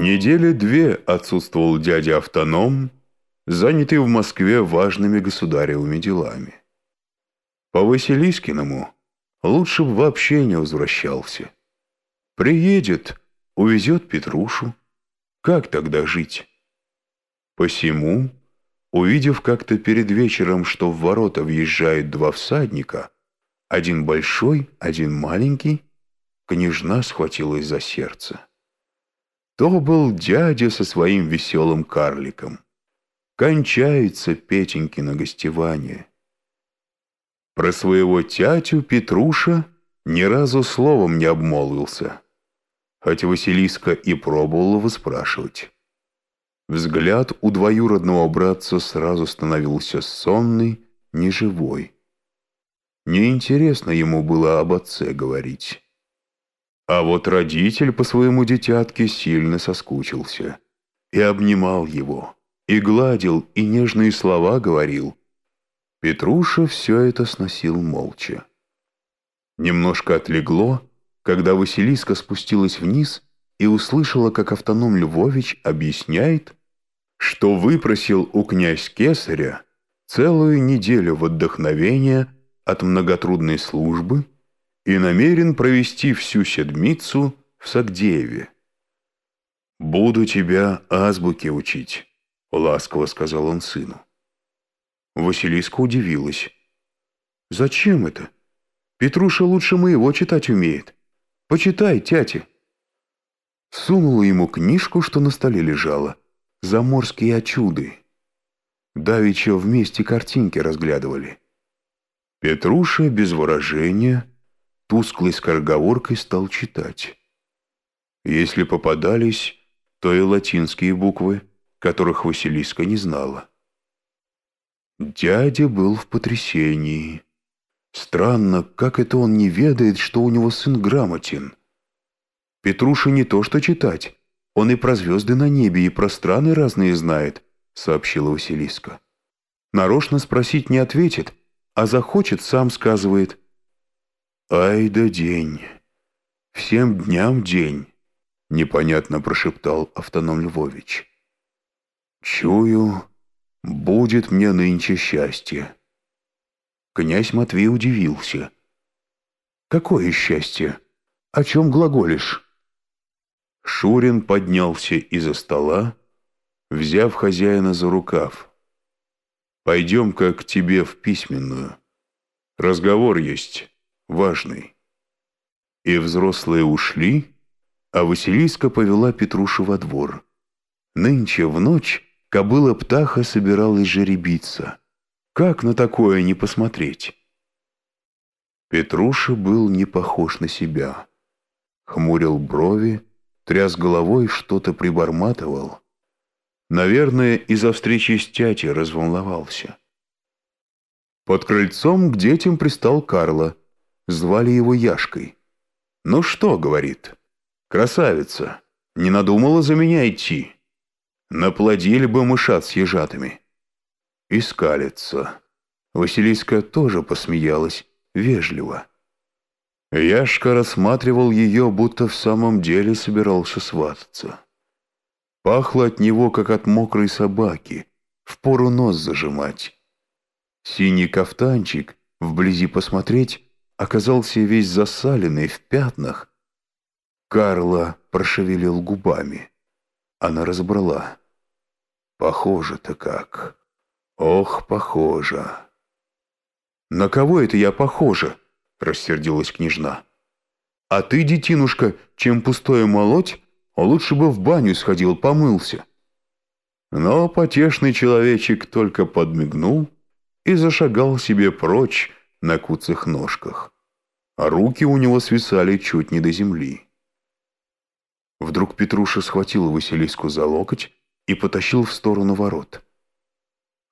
Недели две отсутствовал дядя Автоном, занятый в Москве важными государевыми делами. По Василискиному лучше бы вообще не возвращался. Приедет, увезет Петрушу. Как тогда жить? Посему, увидев как-то перед вечером, что в ворота въезжают два всадника, один большой, один маленький, княжна схватилась за сердце. То был дядя со своим веселым карликом. Кончается Петенькино гостевание. Про своего тятю Петруша ни разу словом не обмолвился, хотя Василиска и пробовала выспрашивать. Взгляд у двоюродного братца сразу становился сонный, неживой. Неинтересно ему было об отце говорить. А вот родитель по своему дитятке сильно соскучился и обнимал его, и гладил, и нежные слова говорил. Петруша все это сносил молча. Немножко отлегло, когда Василиска спустилась вниз и услышала, как автоном Львович объясняет, что выпросил у князь Кесаря целую неделю в отдохновение от многотрудной службы и намерен провести всю седмицу в Сагдееве. «Буду тебя азбуке учить», — ласково сказал он сыну. Василиска удивилась. «Зачем это? Петруша лучше моего читать умеет. Почитай, тятя». Сунула ему книжку, что на столе лежала заморские очуды. Давича вместе картинки разглядывали. Петруша без выражения, тусклой скороговоркой стал читать. Если попадались, то и латинские буквы, которых Василиска не знала. Дядя был в потрясении. Странно, как это он не ведает, что у него сын грамотен. Петруша не то что читать, он и про звезды на небе, и про страны разные знает», — сообщила Василиска. «Нарочно спросить не ответит, а захочет, сам сказывает». «Ай да день! Всем дням день!» — непонятно прошептал автоном Львович. «Чую, будет мне нынче счастье». Князь Матвей удивился. «Какое счастье? О чем глаголишь?» Шурин поднялся из-за стола, взяв хозяина за рукав. «Пойдем-ка к тебе в письменную. Разговор есть, важный». И взрослые ушли, а Василиска повела Петрушу во двор. Нынче в ночь кобыла-птаха собиралась жеребиться. Как на такое не посмотреть? Петруша был не похож на себя. Хмурил брови, тряс головой, что-то приборматывал. Наверное, из-за встречи с тятей разволновался. Под крыльцом к детям пристал Карло. Звали его Яшкой. «Ну что?» — говорит. «Красавица, не надумала за меня идти. Наплодили бы мышат с ежатами». И. Василиска тоже посмеялась, вежливо. Яшка рассматривал ее, будто в самом деле собирался свататься. Пахло от него, как от мокрой собаки, впору нос зажимать. Синий кафтанчик, вблизи посмотреть, оказался весь засаленный в пятнах. Карла прошевелил губами. Она разобрала. Похоже-то как. Ох, похоже. На кого это я похожа? — рассердилась княжна. «А ты, детинушка, чем пустое молоть, лучше бы в баню сходил, помылся». Но потешный человечек только подмигнул и зашагал себе прочь на куцых ножках, а руки у него свисали чуть не до земли. Вдруг Петруша схватил Василиску за локоть и потащил в сторону ворот.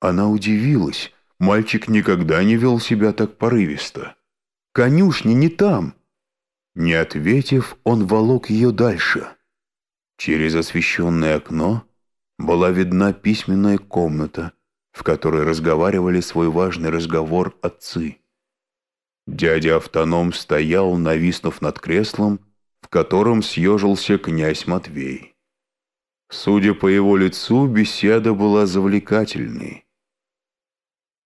Она удивилась, мальчик никогда не вел себя так порывисто. Конюшни не там!» Не ответив, он волок ее дальше. Через освещенное окно была видна письменная комната, в которой разговаривали свой важный разговор отцы. Дядя Автоном стоял, нависнув над креслом, в котором съежился князь Матвей. Судя по его лицу, беседа была завлекательной.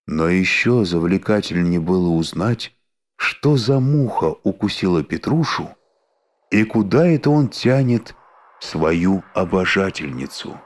Но еще завлекательнее было узнать, что за муха укусила Петрушу и куда это он тянет свою обожательницу.